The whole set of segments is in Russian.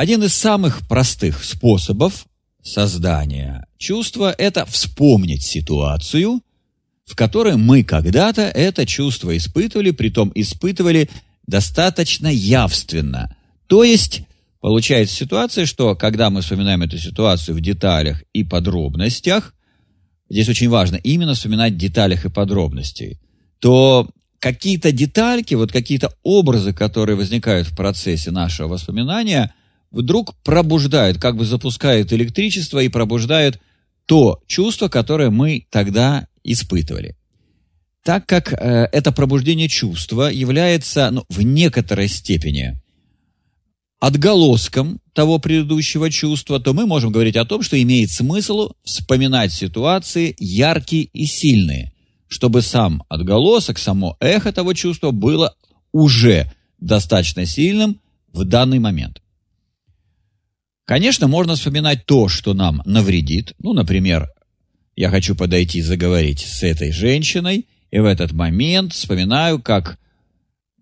Один из самых простых способов создания чувства – это вспомнить ситуацию, в которой мы когда-то это чувство испытывали, притом испытывали достаточно явственно. То есть получается ситуация, что когда мы вспоминаем эту ситуацию в деталях и подробностях, здесь очень важно именно вспоминать в деталях и подробностей, то какие-то детальки, вот какие-то образы, которые возникают в процессе нашего воспоминания, вдруг пробуждают, как бы запускают электричество и пробуждают то чувство, которое мы тогда испытывали. Так как э, это пробуждение чувства является ну, в некоторой степени отголоском того предыдущего чувства, то мы можем говорить о том, что имеет смысл вспоминать ситуации яркие и сильные, чтобы сам отголосок, само эхо того чувства было уже достаточно сильным в данный момент. Конечно, можно вспоминать то, что нам навредит. Ну, например, я хочу подойти заговорить с этой женщиной, и в этот момент вспоминаю, как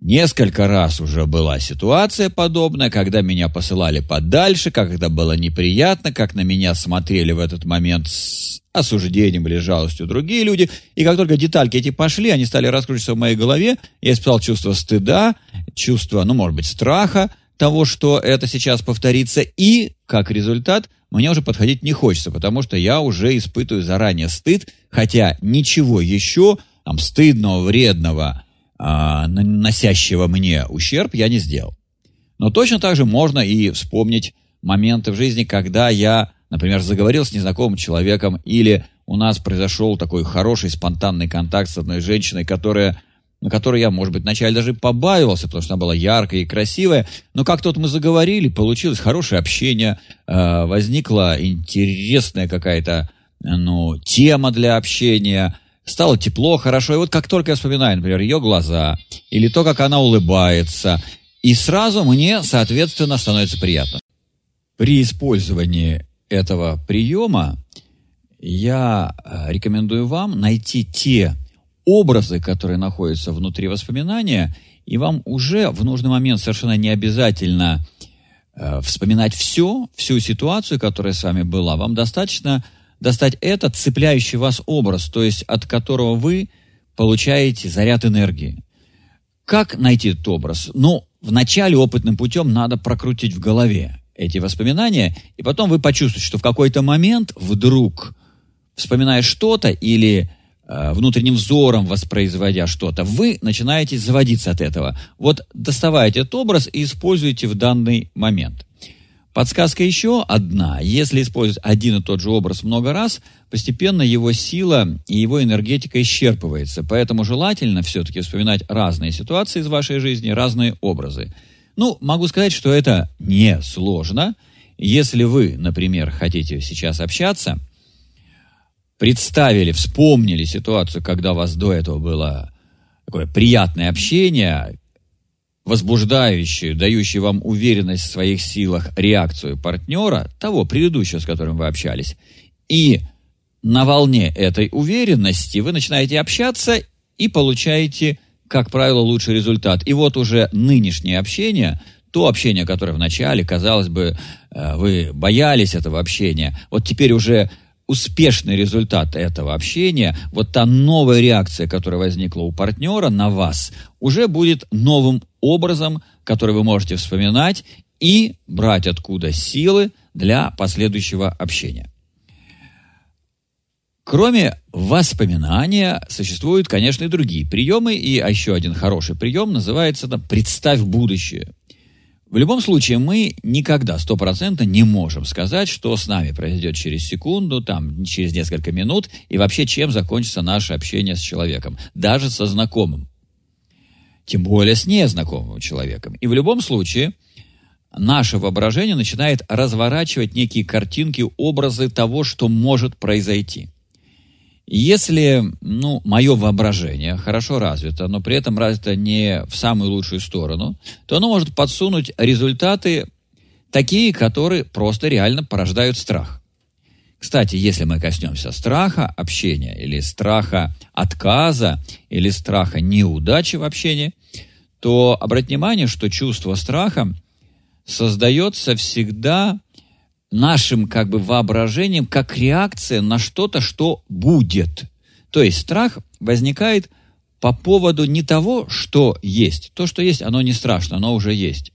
Несколько раз уже была ситуация подобная, когда меня посылали подальше, как это было неприятно, как на меня смотрели в этот момент с осуждением или жалостью другие люди. И как только детальки эти пошли, они стали раскручиваться в моей голове, я испытал чувство стыда, чувство, ну, может быть, страха того, что это сейчас повторится. И, как результат, мне уже подходить не хочется, потому что я уже испытываю заранее стыд, хотя ничего еще там стыдного, вредного, а, наносящего мне ущерб, я не сделал. Но точно так же можно и вспомнить моменты в жизни, когда я, например, заговорил с незнакомым человеком, или у нас произошел такой хороший спонтанный контакт с одной женщиной, которая, на которой я, может быть, вначале даже побаивался, потому что она была яркая и красивая, но как тут мы заговорили, получилось хорошее общение, а, возникла интересная какая-то ну, тема для общения – стало тепло, хорошо. И вот как только я вспоминаю, например, ее глаза, или то, как она улыбается, и сразу мне, соответственно, становится приятно. При использовании этого приема я э, рекомендую вам найти те образы, которые находятся внутри воспоминания, и вам уже в нужный момент совершенно не обязательно э, вспоминать все, всю ситуацию, которая с вами была. Вам достаточно достать этот цепляющий вас образ, то есть от которого вы получаете заряд энергии. Как найти этот образ? Ну, вначале опытным путем надо прокрутить в голове эти воспоминания, и потом вы почувствуете, что в какой-то момент вдруг, вспоминая что-то или внутренним взором воспроизводя что-то, вы начинаете заводиться от этого. Вот доставайте этот образ и используйте в данный момент. Подсказка еще одна. Если использовать один и тот же образ много раз, постепенно его сила и его энергетика исчерпывается. Поэтому желательно все-таки вспоминать разные ситуации из вашей жизни, разные образы. Ну, могу сказать, что это не сложно. Если вы, например, хотите сейчас общаться, представили, вспомнили ситуацию, когда у вас до этого было такое приятное общение, возбуждающую, дающую вам уверенность в своих силах реакцию партнера, того предыдущего, с которым вы общались, и на волне этой уверенности вы начинаете общаться и получаете, как правило, лучший результат. И вот уже нынешнее общение, то общение, которое вначале, казалось бы, э, вы боялись этого общения, вот теперь уже успешный результат этого общения, вот та новая реакция, которая возникла у партнера на вас, уже будет новым образом, который вы можете вспоминать и брать откуда силы для последующего общения. Кроме воспоминания, существуют, конечно, и другие приемы, и еще один хороший прием называется «представь будущее». В любом случае, мы никогда стопроцентно не можем сказать, что с нами произойдет через секунду, там, через несколько минут, и вообще чем закончится наше общение с человеком, даже со знакомым. Тем более с незнакомым человеком. И в любом случае, наше воображение начинает разворачивать некие картинки, образы того, что может произойти – если, ну, мое воображение хорошо развито, но при этом развито не в самую лучшую сторону, то оно может подсунуть результаты такие, которые просто реально порождают страх. Кстати, если мы коснемся страха общения или страха отказа или страха неудачи в общении, то обратите внимание, что чувство страха создается всегда нашим как бы воображением как реакция на что-то, что будет. То есть страх возникает по поводу не того, что есть. То, что есть, оно не страшно, оно уже есть.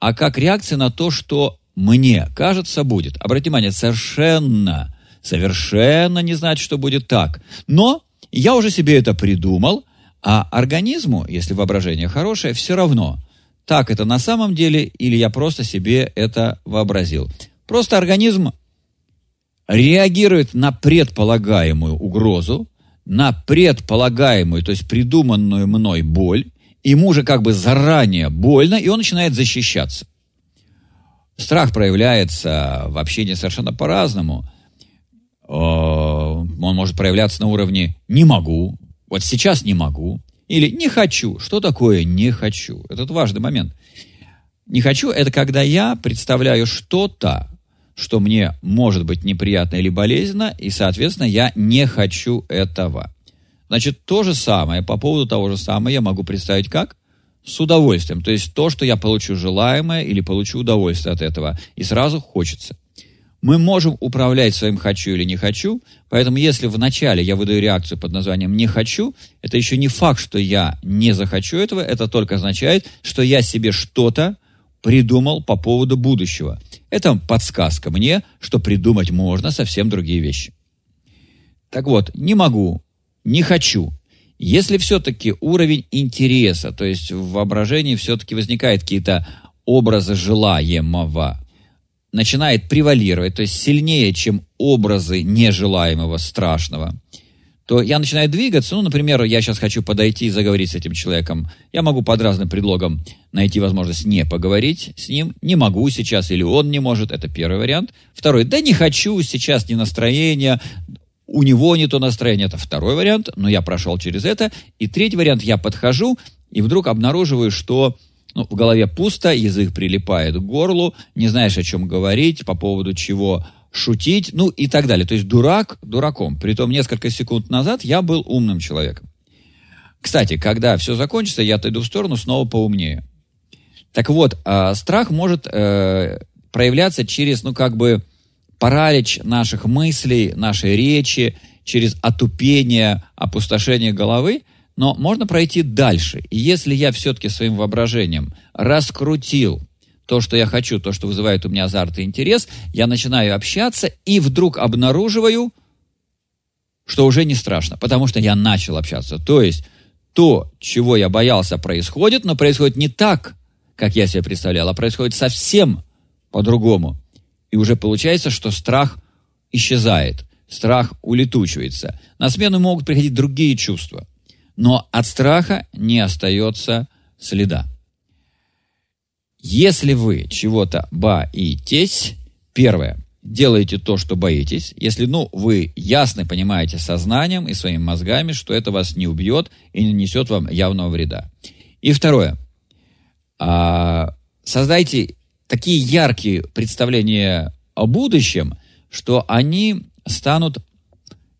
А как реакция на то, что мне кажется будет. Обратите внимание, совершенно, совершенно не значит, что будет так. Но я уже себе это придумал, а организму, если воображение хорошее, все равно, так это на самом деле или я просто себе это вообразил. Просто организм реагирует на предполагаемую угрозу, на предполагаемую, то есть придуманную мной боль, ему же как бы заранее больно, и он начинает защищаться. Страх проявляется в общении совершенно по-разному. Э, он может проявляться на уровне «не могу», «вот сейчас не могу», или «не хочу». Что такое «не хочу»? Это важный момент. «Не хочу» — это когда я представляю что-то, что мне может быть неприятно или болезненно, и, соответственно, я не хочу этого. Значит, то же самое, по поводу того же самого я могу представить как? С удовольствием. То есть то, что я получу желаемое или получу удовольствие от этого. И сразу хочется. Мы можем управлять своим «хочу» или «не хочу», поэтому если вначале я выдаю реакцию под названием «не хочу», это еще не факт, что я не захочу этого, это только означает, что я себе что-то придумал по поводу будущего. Это подсказка мне, что придумать можно совсем другие вещи. Так вот, не могу, не хочу. Если все-таки уровень интереса, то есть в воображении все-таки возникают какие-то образы желаемого, начинает превалировать, то есть сильнее, чем образы нежелаемого, страшного – то я начинаю двигаться. Ну, например, я сейчас хочу подойти и заговорить с этим человеком. Я могу под разным предлогом найти возможность не поговорить с ним. Не могу сейчас, или он не может. Это первый вариант. Второй, да не хочу, сейчас не настроение, у него не то настроение. Это второй вариант, но я прошел через это. И третий вариант, я подхожу и вдруг обнаруживаю, что ну, в голове пусто, язык прилипает к горлу, не знаешь, о чем говорить, по поводу чего шутить, ну и так далее. То есть дурак дураком. Притом несколько секунд назад я был умным человеком. Кстати, когда все закончится, я отойду в сторону, снова поумнее. Так вот, э, страх может э, проявляться через, ну, как бы, паралич наших мыслей, нашей речи, через отупение, опустошение головы, но можно пройти дальше. И если я все-таки своим воображением раскрутил то, что я хочу, то, что вызывает у меня азарт и интерес, я начинаю общаться и вдруг обнаруживаю, что уже не страшно, потому что я начал общаться. То есть то, чего я боялся, происходит, но происходит не так, как я себе представлял, а происходит совсем по-другому. И уже получается, что страх исчезает, страх улетучивается. На смену могут приходить другие чувства, но от страха не остается следа. Если вы чего-то боитесь, первое, делаете то, что боитесь. Если, ну, вы ясно понимаете сознанием и своими мозгами, что это вас не убьет и не несет вам явного вреда. И второе, а, создайте такие яркие представления о будущем, что они станут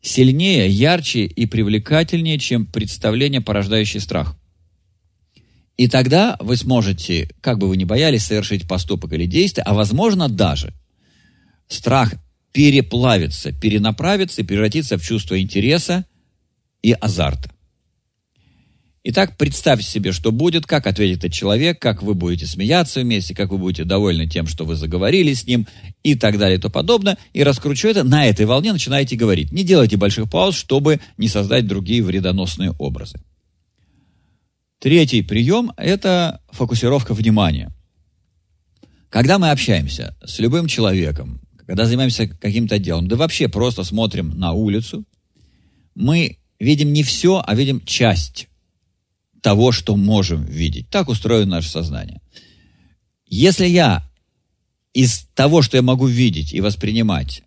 сильнее, ярче и привлекательнее, чем представление, порождающее страх. И тогда вы сможете, как бы вы ни боялись, совершить поступок или действие, а возможно даже страх переплавится, перенаправится и превратится в чувство интереса и азарта. Итак, представьте себе, что будет, как ответит этот человек, как вы будете смеяться вместе, как вы будете довольны тем, что вы заговорили с ним и так далее и тому подобное. И раскручу это, на этой волне начинаете говорить. Не делайте больших пауз, чтобы не создать другие вредоносные образы. Третий прием – это фокусировка внимания. Когда мы общаемся с любым человеком, когда занимаемся каким-то делом, да вообще просто смотрим на улицу, мы видим не все, а видим часть того, что можем видеть. Так устроено наше сознание. Если я из того, что я могу видеть и воспринимать,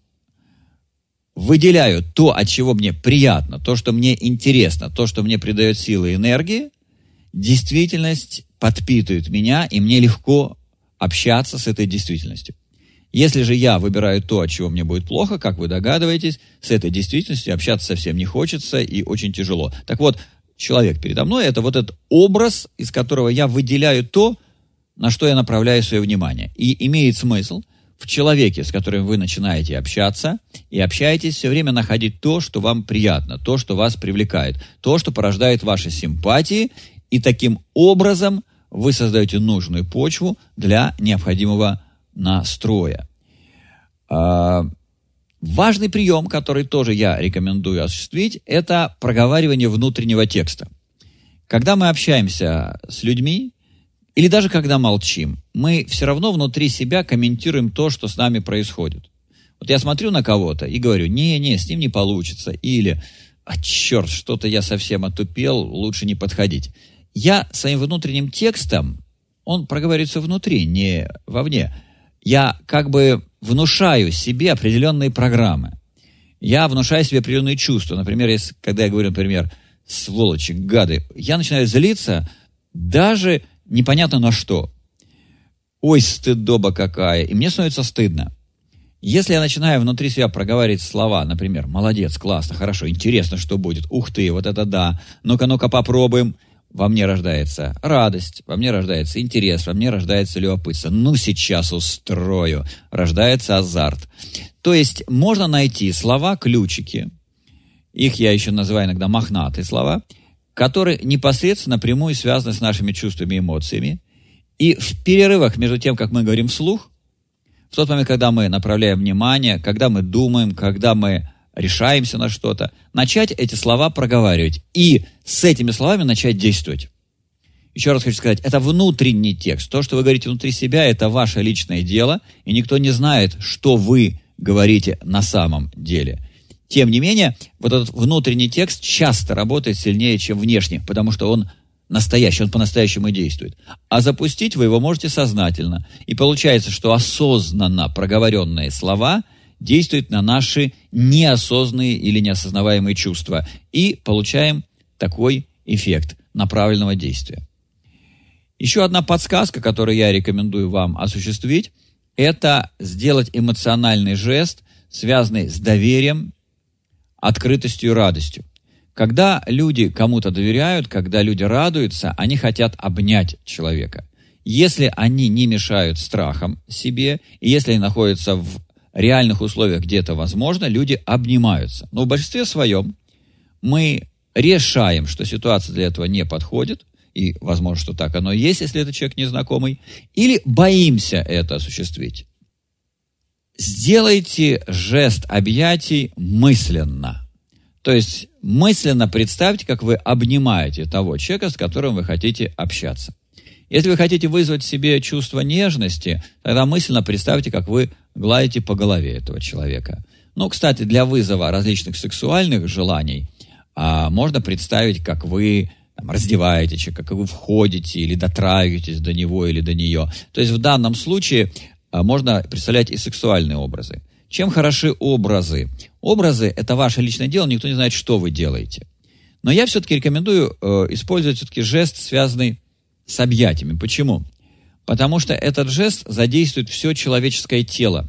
выделяю то, от чего мне приятно, то, что мне интересно, то, что мне придает силы и энергии, действительность подпитывает меня, и мне легко общаться с этой действительностью. Если же я выбираю то, от чего мне будет плохо, как вы догадываетесь, с этой действительностью общаться совсем не хочется и очень тяжело. Так вот, человек передо мной – это вот этот образ, из которого я выделяю то, на что я направляю свое внимание. И имеет смысл в человеке, с которым вы начинаете общаться, и общаетесь все время находить то, что вам приятно, то, что вас привлекает, то, что порождает ваши симпатии, и таким образом вы создаете нужную почву для необходимого настроя. А, важный прием, который тоже я рекомендую осуществить, это проговаривание внутреннего текста. Когда мы общаемся с людьми, или даже когда молчим, мы все равно внутри себя комментируем то, что с нами происходит. Вот я смотрю на кого-то и говорю, не-не, с ним не получится. Или, а черт, что-то я совсем отупел, лучше не подходить. Я своим внутренним текстом, он проговаривается внутри, не вовне. Я как бы внушаю себе определенные программы. Я внушаю себе определенные чувства. Например, если, когда я говорю, например, сволочи, гады, я начинаю злиться даже непонятно на что. Ой, стыдоба какая. И мне становится стыдно. Если я начинаю внутри себя проговаривать слова, например, молодец, классно, хорошо, интересно, что будет, ух ты, вот это да, ну-ка, ну-ка попробуем, во мне рождается радость, во мне рождается интерес, во мне рождается любопытство. Ну, сейчас устрою. Рождается азарт. То есть можно найти слова-ключики, их я еще называю иногда мохнатые слова – которые непосредственно напрямую связаны с нашими чувствами и эмоциями. И в перерывах между тем, как мы говорим вслух, в тот момент, когда мы направляем внимание, когда мы думаем, когда мы решаемся на что-то, начать эти слова проговаривать и с этими словами начать действовать. Еще раз хочу сказать, это внутренний текст. То, что вы говорите внутри себя, это ваше личное дело, и никто не знает, что вы говорите на самом деле – тем не менее, вот этот внутренний текст часто работает сильнее, чем внешний, потому что он настоящий, он по-настоящему действует. А запустить вы его можете сознательно. И получается, что осознанно проговоренные слова действуют на наши неосознанные или неосознаваемые чувства. И получаем такой эффект направленного действия. Еще одна подсказка, которую я рекомендую вам осуществить, это сделать эмоциональный жест, связанный с доверием открытостью и радостью. Когда люди кому-то доверяют, когда люди радуются, они хотят обнять человека. Если они не мешают страхам себе, и если они находятся в реальных условиях, где это возможно, люди обнимаются. Но в большинстве своем мы решаем, что ситуация для этого не подходит, и возможно, что так оно и есть, если это человек незнакомый, или боимся это осуществить. Сделайте жест объятий мысленно. То есть мысленно представьте, как вы обнимаете того человека, с которым вы хотите общаться. Если вы хотите вызвать в себе чувство нежности, тогда мысленно представьте, как вы гладите по голове этого человека. Ну, кстати, для вызова различных сексуальных желаний а, можно представить, как вы там, раздеваете человека, как вы входите или дотрагиваетесь до него или до нее. То есть в данном случае а, можно представлять и сексуальные образы. Чем хороши образы? Образы – это ваше личное дело, никто не знает, что вы делаете. Но я все-таки рекомендую э, использовать все-таки жест, связанный с объятиями. Почему? Потому что этот жест задействует все человеческое тело.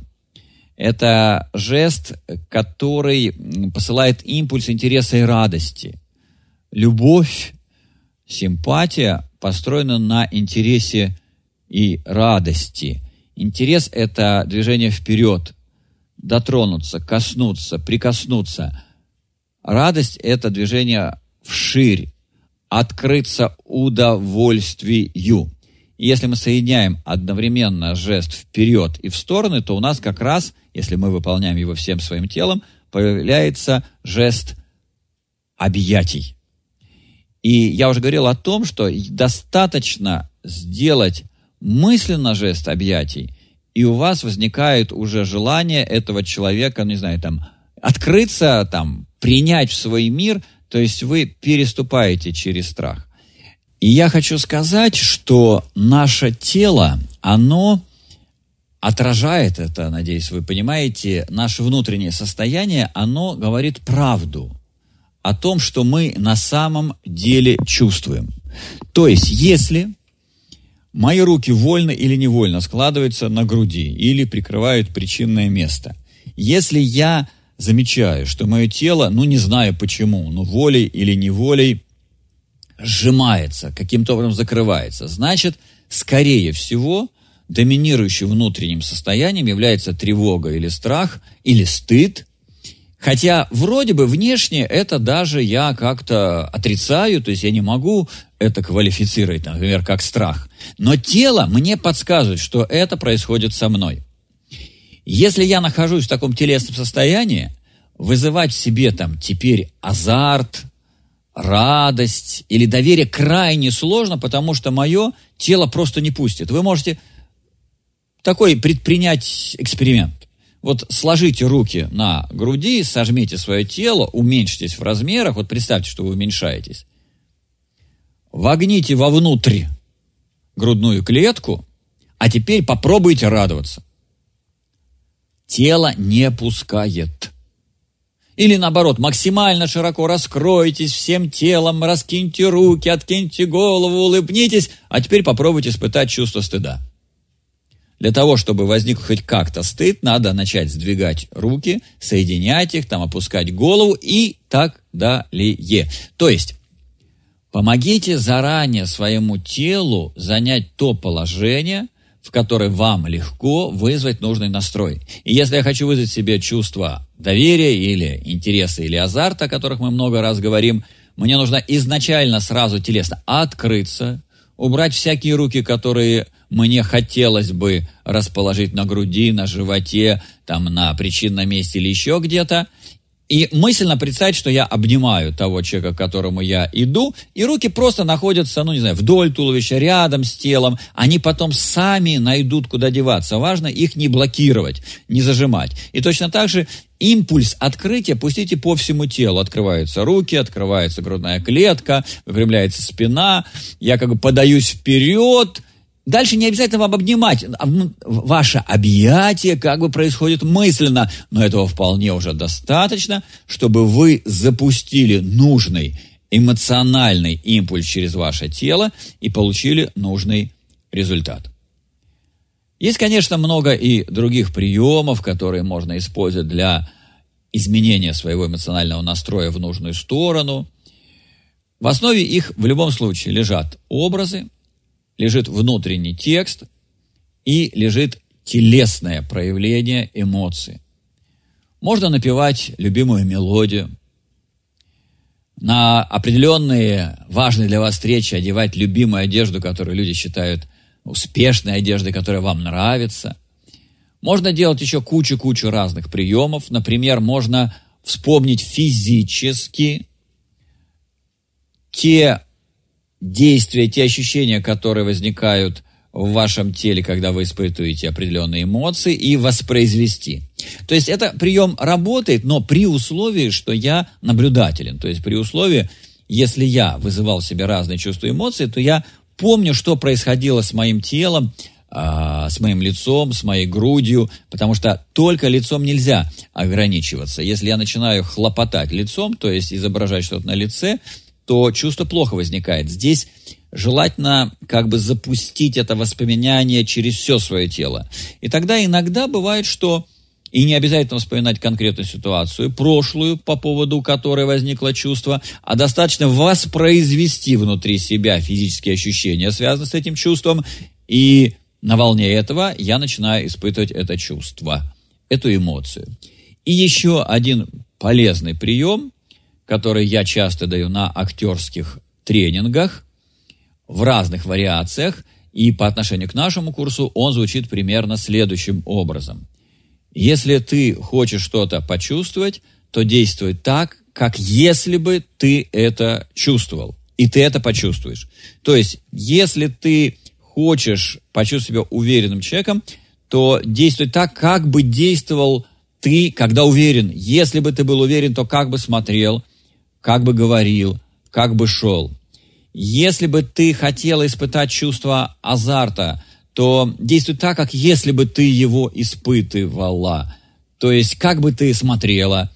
Это жест, который посылает импульс интереса и радости. Любовь, симпатия построена на интересе и радости – Интерес – это движение вперед, дотронуться, коснуться, прикоснуться. Радость – это движение вширь, открыться удовольствию. И если мы соединяем одновременно жест вперед и в стороны, то у нас как раз, если мы выполняем его всем своим телом, появляется жест объятий. И я уже говорил о том, что достаточно сделать мысленно жест объятий, и у вас возникает уже желание этого человека, не знаю, там, открыться, там, принять в свой мир, то есть вы переступаете через страх. И я хочу сказать, что наше тело, оно отражает это, надеюсь, вы понимаете, наше внутреннее состояние, оно говорит правду о том, что мы на самом деле чувствуем. То есть, если Мои руки вольно или невольно складываются на груди или прикрывают причинное место. Если я замечаю, что мое тело, ну не знаю почему, но волей или неволей сжимается, каким-то образом закрывается, значит, скорее всего, доминирующим внутренним состоянием является тревога или страх, или стыд. Хотя вроде бы внешне это даже я как-то отрицаю, то есть я не могу это квалифицировать, например, как страх. Но тело мне подсказывает, что это происходит со мной. Если я нахожусь в таком телесном состоянии, вызывать в себе там теперь азарт, радость или доверие крайне сложно, потому что мое тело просто не пустит. Вы можете такой предпринять эксперимент. Вот сложите руки на груди, сожмите свое тело, уменьшитесь в размерах. Вот представьте, что вы уменьшаетесь. Вогните вовнутрь грудную клетку, а теперь попробуйте радоваться. Тело не пускает. Или наоборот, максимально широко раскройтесь всем телом, раскиньте руки, откиньте голову, улыбнитесь, а теперь попробуйте испытать чувство стыда. Для того, чтобы возник хоть как-то стыд, надо начать сдвигать руки, соединять их, там опускать голову и так далее. То есть, помогите заранее своему телу занять то положение, в которой вам легко вызвать нужный настрой. И если я хочу вызвать себе чувство доверия или интереса или азарта, о которых мы много раз говорим, мне нужно изначально сразу телесно открыться, убрать всякие руки, которые мне хотелось бы расположить на груди, на животе, там на причинном месте или еще где-то, и мысленно представить, что я обнимаю того человека, к которому я иду, и руки просто находятся, ну, не знаю, вдоль туловища, рядом с телом. Они потом сами найдут, куда деваться. Важно их не блокировать, не зажимать. И точно так же импульс открытия пустите по всему телу. Открываются руки, открывается грудная клетка, выпрямляется спина. Я как бы подаюсь вперед, Дальше не обязательно вам обнимать. А, ну, ваше объятие как бы происходит мысленно, но этого вполне уже достаточно, чтобы вы запустили нужный эмоциональный импульс через ваше тело и получили нужный результат. Есть, конечно, много и других приемов, которые можно использовать для изменения своего эмоционального настроя в нужную сторону. В основе их в любом случае лежат образы, лежит внутренний текст и лежит телесное проявление эмоций. Можно напевать любимую мелодию, на определенные важные для вас встречи одевать любимую одежду, которую люди считают успешной одеждой, которая вам нравится. Можно делать еще кучу-кучу разных приемов. Например, можно вспомнить физически те действия, те ощущения, которые возникают в вашем теле, когда вы испытываете определенные эмоции, и воспроизвести. То есть это прием работает, но при условии, что я наблюдателен. То есть при условии, если я вызывал в себе разные чувства и эмоции, то я помню, что происходило с моим телом, а, с моим лицом, с моей грудью, потому что только лицом нельзя ограничиваться. Если я начинаю хлопотать лицом, то есть изображать что-то на лице, то чувство плохо возникает. Здесь желательно как бы запустить это воспоминание через все свое тело. И тогда иногда бывает, что и не обязательно вспоминать конкретную ситуацию, прошлую, по поводу которой возникло чувство, а достаточно воспроизвести внутри себя физические ощущения, связанные с этим чувством, и на волне этого я начинаю испытывать это чувство, эту эмоцию. И еще один полезный прием – который я часто даю на актерских тренингах в разных вариациях, и по отношению к нашему курсу он звучит примерно следующим образом. Если ты хочешь что-то почувствовать, то действуй так, как если бы ты это чувствовал, и ты это почувствуешь. То есть, если ты хочешь почувствовать себя уверенным человеком, то действуй так, как бы действовал ты, когда уверен. Если бы ты был уверен, то как бы смотрел, как бы говорил, как бы шел. Если бы ты хотела испытать чувство азарта, то действуй так, как если бы ты его испытывала. То есть, как бы ты смотрела,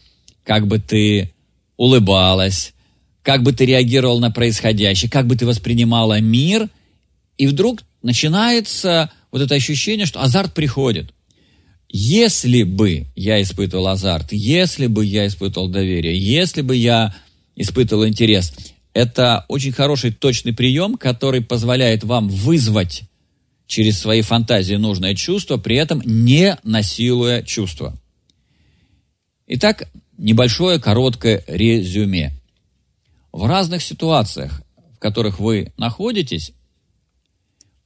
как бы ты улыбалась, как бы ты реагировал на происходящее, как бы ты воспринимала мир, и вдруг начинается вот это ощущение, что азарт приходит. Если бы я испытывал азарт, если бы я испытывал доверие, если бы я испытывал интерес. Это очень хороший точный прием, который позволяет вам вызвать через свои фантазии нужное чувство, при этом не насилуя чувство. Итак, небольшое короткое резюме. В разных ситуациях, в которых вы находитесь,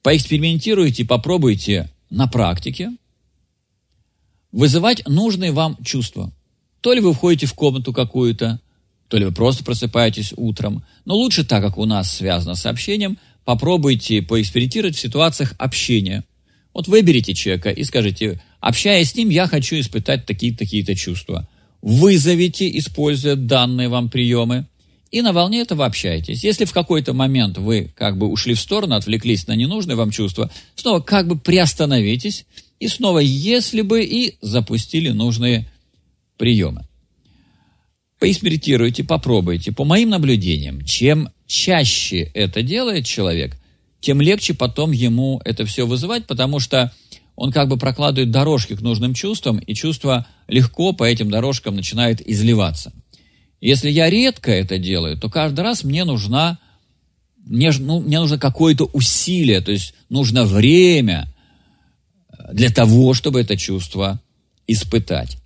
поэкспериментируйте, попробуйте на практике вызывать нужные вам чувства. То ли вы входите в комнату какую-то, то ли вы просто просыпаетесь утром. Но лучше так, как у нас связано с общением, попробуйте поэкспериментировать в ситуациях общения. Вот выберите человека и скажите, общаясь с ним, я хочу испытать такие-то чувства. Вызовите, используя данные вам приемы, и на волне этого общаетесь. Если в какой-то момент вы как бы ушли в сторону, отвлеклись на ненужные вам чувства, снова как бы приостановитесь, и снова если бы, и запустили нужные приемы. Поэкспериментируйте, попробуйте. По моим наблюдениям, чем чаще это делает человек, тем легче потом ему это все вызывать, потому что он как бы прокладывает дорожки к нужным чувствам, и чувства легко по этим дорожкам начинают изливаться. Если я редко это делаю, то каждый раз мне нужна мне, ну, мне нужно какое-то усилие, то есть нужно время для того, чтобы это чувство испытать.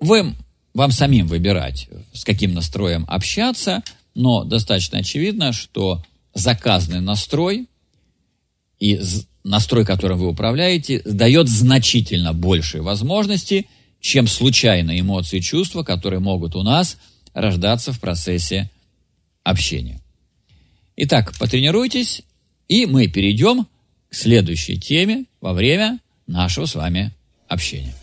Вы, вам самим выбирать, с каким настроем общаться, но достаточно очевидно, что заказанный настрой и настрой, которым вы управляете, дает значительно большие возможности, чем случайные эмоции и чувства, которые могут у нас рождаться в процессе общения. Итак, потренируйтесь, и мы перейдем к следующей теме во время нашего с вами общения.